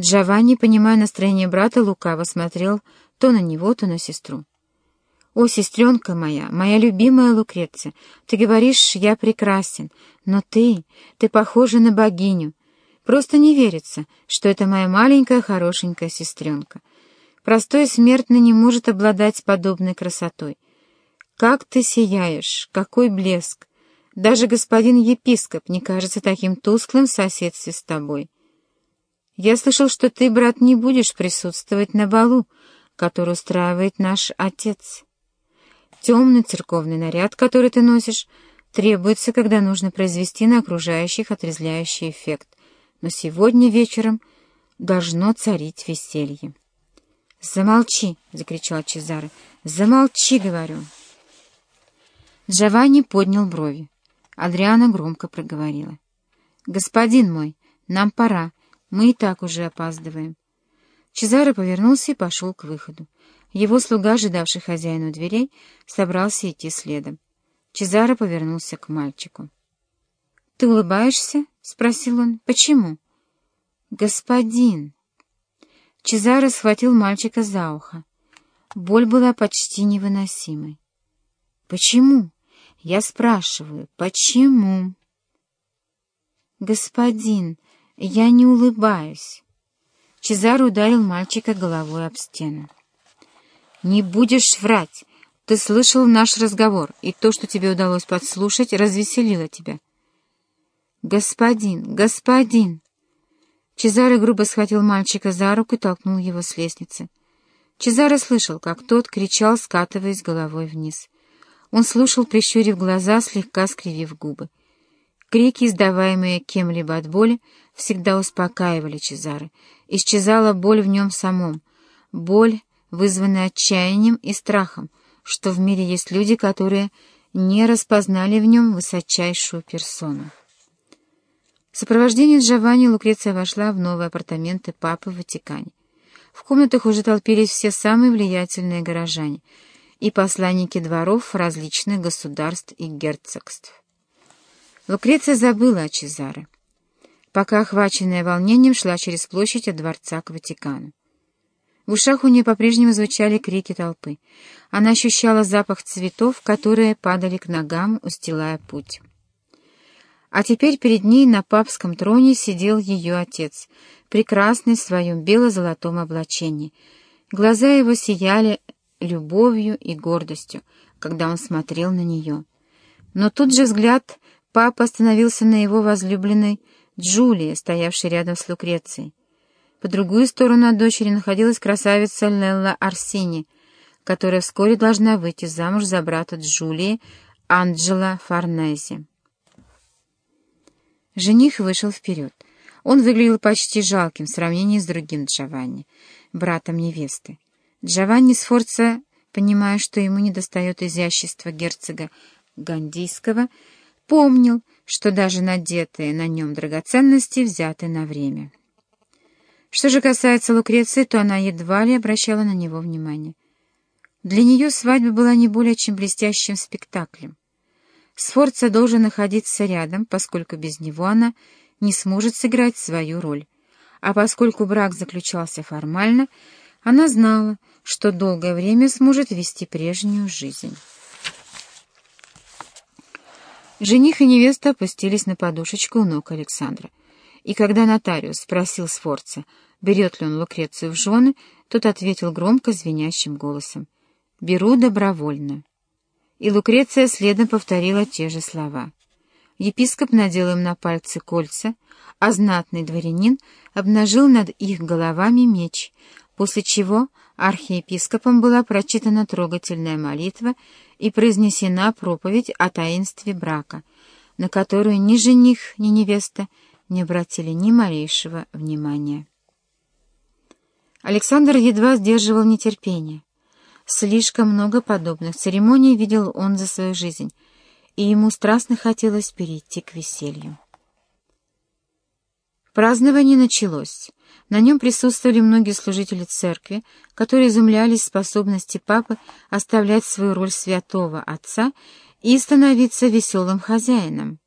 Джованни, понимая настроение брата, лукаво смотрел то на него, то на сестру. «О, сестренка моя, моя любимая Лукреция, ты говоришь, я прекрасен, но ты, ты похожа на богиню. Просто не верится, что это моя маленькая хорошенькая сестренка. Простой смертный не может обладать подобной красотой. Как ты сияешь, какой блеск! Даже господин епископ не кажется таким тусклым в соседстве с тобой. Я слышал, что ты, брат, не будешь присутствовать на балу, который устраивает наш отец. Темный церковный наряд, который ты носишь, требуется, когда нужно произвести на окружающих отрезвляющий эффект. Но сегодня вечером должно царить веселье. «Замолчи!» — закричал Чезаре. «Замолчи!» — говорю. Джованни поднял брови. Адриана громко проговорила. «Господин мой, нам пора. Мы и так уже опаздываем». Чезаре повернулся и пошел к выходу. Его слуга, ожидавший хозяину дверей, собрался идти следом. Чезаро повернулся к мальчику. «Ты улыбаешься?» — спросил он. «Почему?» «Господин!» Чезаро схватил мальчика за ухо. Боль была почти невыносимой. «Почему?» Я спрашиваю, почему? «Господин, я не улыбаюсь». Чезаро ударил мальчика головой об стену. «Не будешь врать. Ты слышал наш разговор, и то, что тебе удалось подслушать, развеселило тебя». «Господин, господин!» Чезаро грубо схватил мальчика за руку и толкнул его с лестницы. Чезаро слышал, как тот кричал, скатываясь головой вниз. Он слушал, прищурив глаза, слегка скривив губы. Крики, издаваемые кем-либо от боли, всегда успокаивали Чезаре. Исчезала боль в нем самом. Боль, вызванная отчаянием и страхом, что в мире есть люди, которые не распознали в нем высочайшую персону. В сопровождении Джованни Лукреция вошла в новые апартаменты папы в Ватикане. В комнатах уже толпились все самые влиятельные горожане — и посланники дворов различных государств и герцогств. Лукреция забыла о Чезаре, пока, охваченная волнением, шла через площадь от дворца к Ватикану. В ушах у нее по-прежнему звучали крики толпы. Она ощущала запах цветов, которые падали к ногам, устилая путь. А теперь перед ней на папском троне сидел ее отец, прекрасный в своем бело-золотом облачении. Глаза его сияли любовью и гордостью, когда он смотрел на нее. Но тут же взгляд папа остановился на его возлюбленной Джулии, стоявшей рядом с Лукрецией. По другую сторону от дочери находилась красавица Лелла Арсини, которая вскоре должна выйти замуж за брата Джулии, Анджела Форнези. Жених вышел вперед. Он выглядел почти жалким в сравнении с другим Джованни, братом невесты. Джованни Сфорца, понимая, что ему недостает изящества герцога Гандийского, помнил, что даже надетые на нем драгоценности взяты на время. Что же касается Лукреции, то она едва ли обращала на него внимание. Для нее свадьба была не более чем блестящим спектаклем. Сфорца должен находиться рядом, поскольку без него она не сможет сыграть свою роль. А поскольку брак заключался формально, она знала, что долгое время сможет вести прежнюю жизнь. Жених и невеста опустились на подушечку у ног Александра. И когда нотариус спросил Сфорца, берет ли он Лукрецию в жены, тот ответил громко звенящим голосом «Беру добровольно». И Лукреция следом повторила те же слова. Епископ надел им на пальцы кольца, а знатный дворянин обнажил над их головами меч, после чего архиепископом была прочитана трогательная молитва и произнесена проповедь о таинстве брака, на которую ни жених, ни невеста не обратили ни малейшего внимания. Александр едва сдерживал нетерпение. Слишком много подобных церемоний видел он за свою жизнь, и ему страстно хотелось перейти к веселью. Празднование началось. На нем присутствовали многие служители церкви, которые изумлялись способности папы оставлять свою роль святого отца и становиться веселым хозяином.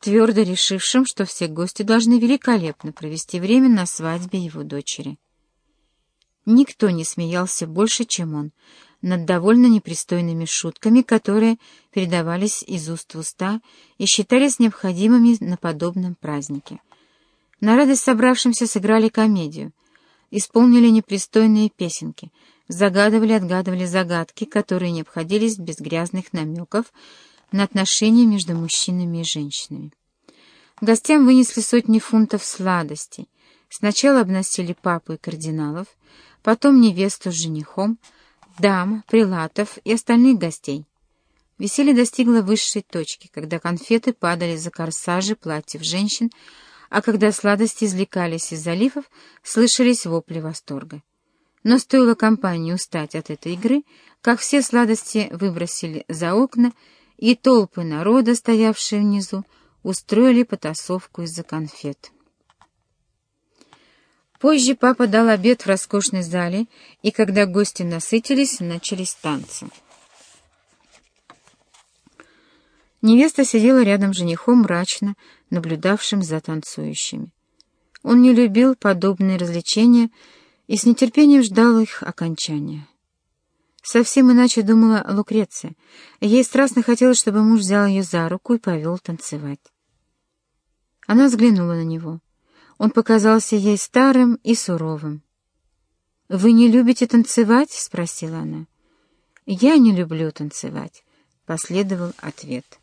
твердо решившим, что все гости должны великолепно провести время на свадьбе его дочери. Никто не смеялся больше, чем он, над довольно непристойными шутками, которые передавались из уст в уста и считались необходимыми на подобном празднике. На радость собравшимся сыграли комедию, исполнили непристойные песенки, загадывали-отгадывали загадки, которые не обходились без грязных намеков на отношения между мужчинами и женщинами. Гостям вынесли сотни фунтов сладостей. Сначала обносили папу и кардиналов, потом невесту с женихом, дам, прилатов и остальных гостей. Веселье достигло высшей точки, когда конфеты падали за корсажи платьев женщин, а когда сладости извлекались из заливов, слышались вопли восторга. Но стоило компании устать от этой игры, как все сладости выбросили за окна, и толпы народа, стоявшие внизу, устроили потасовку из-за конфет. Позже папа дал обед в роскошной зале, и когда гости насытились, начались танцы. Невеста сидела рядом с женихом мрачно, наблюдавшим за танцующими. Он не любил подобные развлечения и с нетерпением ждал их окончания. Совсем иначе думала Лукреция. Ей страстно хотелось, чтобы муж взял ее за руку и повел танцевать. Она взглянула на него. Он показался ей старым и суровым. «Вы не любите танцевать?» — спросила она. «Я не люблю танцевать», — последовал ответ.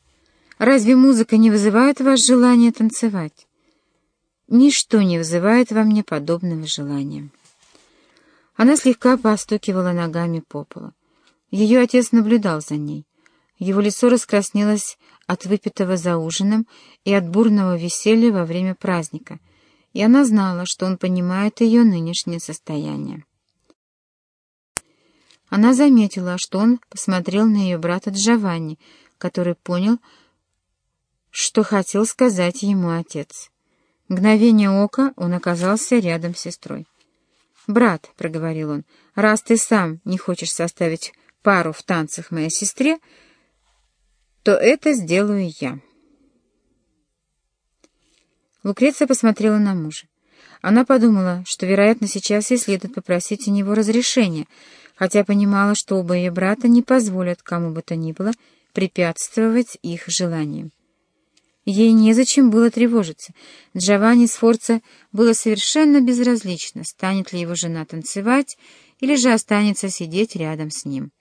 Разве музыка не вызывает в вас желания танцевать? Ничто не вызывает во мне подобного желания. Она слегка постукивала ногами по полу. Ее отец наблюдал за ней. Его лицо раскраснелось от выпитого за ужином и от бурного веселья во время праздника, и она знала, что он понимает ее нынешнее состояние. Она заметила, что он посмотрел на ее брата Джованни, который понял, что хотел сказать ему отец. Мгновение ока он оказался рядом с сестрой. «Брат», — проговорил он, — «раз ты сам не хочешь составить пару в танцах моей сестре, то это сделаю я». Лукреция посмотрела на мужа. Она подумала, что, вероятно, сейчас ей следует попросить у него разрешения, хотя понимала, что оба ее брата не позволят кому бы то ни было препятствовать их желаниям. Ей незачем было тревожиться. Джованни Сфорца было совершенно безразлично, станет ли его жена танцевать или же останется сидеть рядом с ним.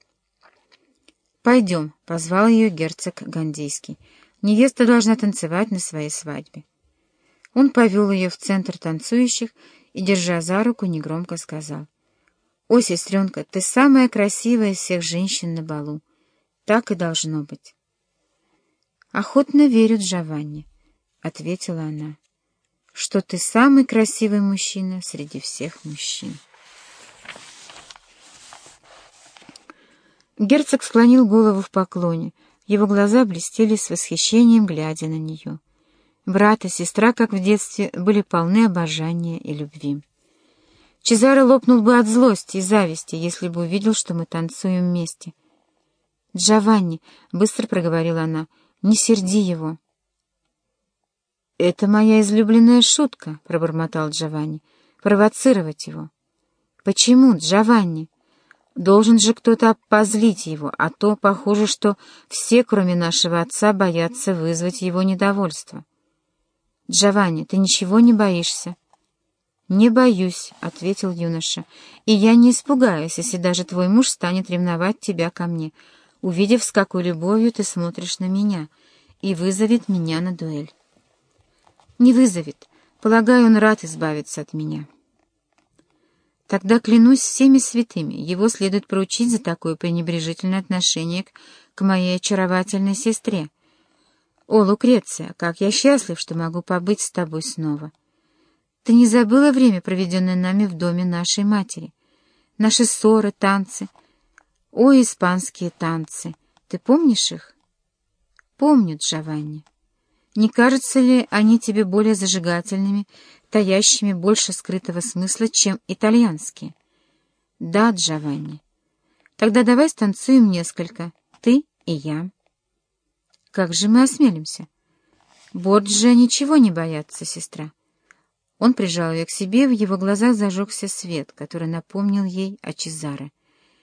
«Пойдем», — позвал ее герцог Гандийский. «Невеста должна танцевать на своей свадьбе». Он повел ее в центр танцующих и, держа за руку, негромко сказал. «О, сестренка, ты самая красивая из всех женщин на балу. Так и должно быть». «Охотно верю, Джованни», — ответила она, — «что ты самый красивый мужчина среди всех мужчин». Герцог склонил голову в поклоне. Его глаза блестели с восхищением, глядя на нее. Брат и сестра, как в детстве, были полны обожания и любви. Чезаро лопнул бы от злости и зависти, если бы увидел, что мы танцуем вместе. «Джованни», — быстро проговорила она, — не серди его. «Это моя излюбленная шутка», — пробормотал Джованни. «Провоцировать его». «Почему, Джованни? Должен же кто-то позлить его, а то похоже, что все, кроме нашего отца, боятся вызвать его недовольство». «Джованни, ты ничего не боишься?» «Не боюсь», — ответил юноша, — «и я не испугаюсь, если даже твой муж станет ревновать тебя ко мне» увидев, с какой любовью ты смотришь на меня, и вызовет меня на дуэль. Не вызовет. Полагаю, он рад избавиться от меня. Тогда, клянусь всеми святыми, его следует проучить за такое пренебрежительное отношение к моей очаровательной сестре. О, Лукреция, как я счастлив, что могу побыть с тобой снова. Ты не забыла время, проведенное нами в доме нашей матери? Наши ссоры, танцы — о, испанские танцы! Ты помнишь их? Помню, Джованни. Не кажутся ли они тебе более зажигательными, таящими больше скрытого смысла, чем итальянские? Да, Джованни. Тогда давай станцуем несколько, ты и я. Как же мы осмелимся? Борджа ничего не боятся, сестра. Он прижал ее к себе, в его глазах зажегся свет, который напомнил ей о Чезаре.